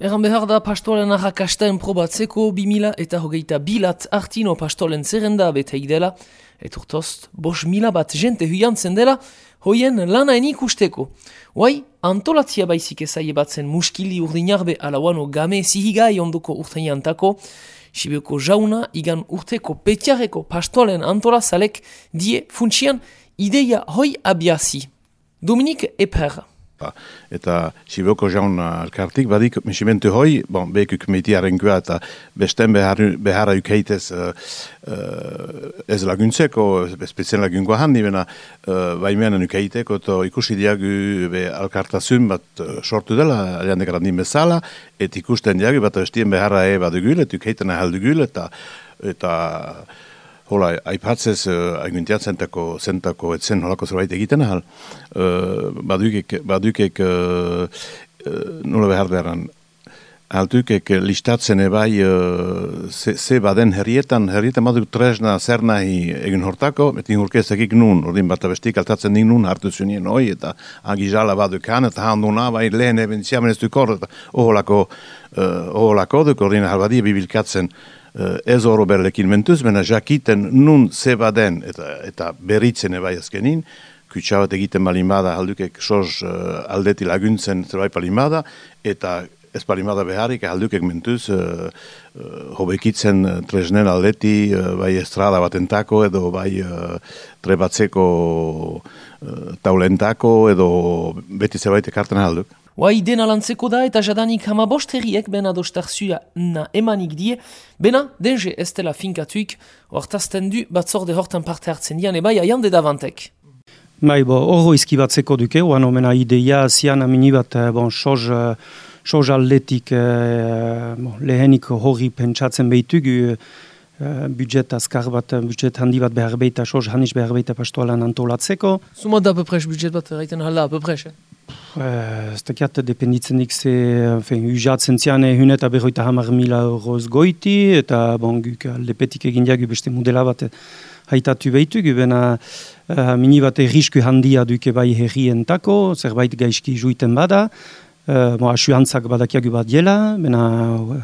Eran behar da pastolen arrakastaen probatzeko 2000 eta hogeita bilat artino pastolen zerrenda beteik dela, eturtost, bos mila bat jente huiantzen dela, hoien lanaen ikusteko. Hoai, antolatzia baizik ezai batzen muskili urdinarbe alauano game zihigai ondoko urteiantako, Sibeko jauna igan urteko petiareko pastolen antolazalek die funtsian ideia hoi abiasi. Dominik Eper. Eta Siboko jaun alkartik badik mesimentu hoi, bon, bekuk meitiaren gua eta besten beharra ukeitez uh, uh, ez laguntzeko, spezien lagungoa handi, bena uh, baimean ukeiteko, to ikusi diagu be alkartasun bat sortu dela, alian dekarandin bezala, et ikusten diagu bat bestien beharra e badugul, et ukeiten ahaldugul, eta eta hola, aipatzez, uh, aguntia zentako, zentako etzen holako zerbait egiten ahal, uh, badukek, badukek uh, uh, nola behar beharan, altukek listatzen ebai uh, ze, baden herrietan, herrietan baduk tresna zer nahi egin hortako, etin hurkezekik nun, ordin bat abestik altatzen dik nun hartu zunien hoi, eta agizala baduk han, eta handuna, bai lehen eben ziamen ez dukor, eta oholako, uh, oholako duk, ordin halbadia bibilkatzen, uh, ez oro berlekin mentuz, bena jakiten nun zeba den eta, eta beritzen ebai azkenin, kutsabat egiten balin bada, aldukek soz uh, aldeti laguntzen zerbait balin bada, eta ez balin bada beharrik, aldukek mentuz, uh, uh, hobekitzen uh, tresnen aldeti, uh, bai estrada batentako, edo bai uh, trebatzeko uh, taulentako, edo beti zerbait ekarten alduk. Oai dena lantzeko da eta jadanik hama bost herriek bena dostarzua na emanik die, bena denje ez dela finkatuik, hortazten du batzorde hortan parte hartzen dian ebai aian dedavantek. Bai, bo, horro izki batzeko duke, oan omena ideia zian amini bat, eh, bon, soz, eh, soz atletik eh, bon, lehenik horri pentsatzen behitugu, Uh, budget azkar bat, budget handi bat behar behita, soz hanis behar behita pastoalan antolatzeko. Zuma da apopres budget bat, reiten hala apopres, eh? Ez dakiat, dependitzen dik ze, ujatzen zian ehun eta berroita hamar mila euroz goiti, eta bon, guk lepetik egin diagu beste modela bat haitatu behitu, gubena uh, mini bat errisku handia duke bai herrientako, zerbait gaizki juiten bada, Uh, mo asuantzak badakiagu bat diela, bena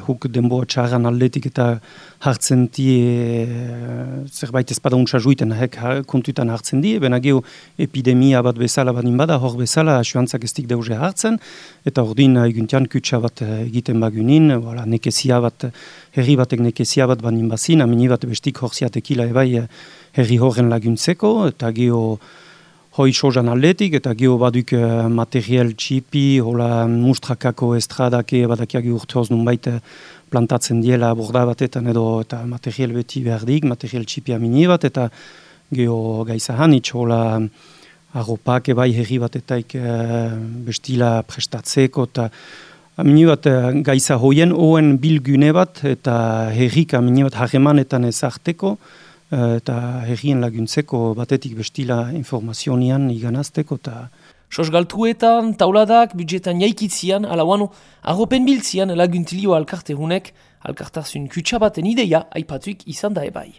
huk denbo txarran aldetik eta hartzen die uh, zerbait ezpada untsa juiten hek kontutan hartzen die, bena geho epidemia bat bezala bat bada, hor bezala asuantzak ez dik deuze hartzen, eta hor din eguntian kutsa bat egiten bagunin, wala, nekezia bat, herri batek nekezia bat banin bazin, amini bat bestik hor ziatekila ebai herri horren laguntzeko, eta geho hoi sozan atletik, eta geho baduk uh, material txipi, hola mustrakako estradake badakiagi urteoz nun baita plantatzen diela borda batetan edo eta material beti behardik, material txipi amini bat, eta geho gaizahan itx, hola arropak ebai herri batetaik uh, bestila prestatzeko, eta amini bat gaiza hoien oen bilgune bat, eta herrik amini bat harremanetan ezarteko, Eh, eta herrien laguntzeko batetik bestila informazionian iganazteko eta Sosgaltruetan, tauladak, budjetan jaikitzian, ala wano, arropen biltzian laguntilio alkarte hunek, alkartasun kutsabaten ideia aipatuik izan da ebai.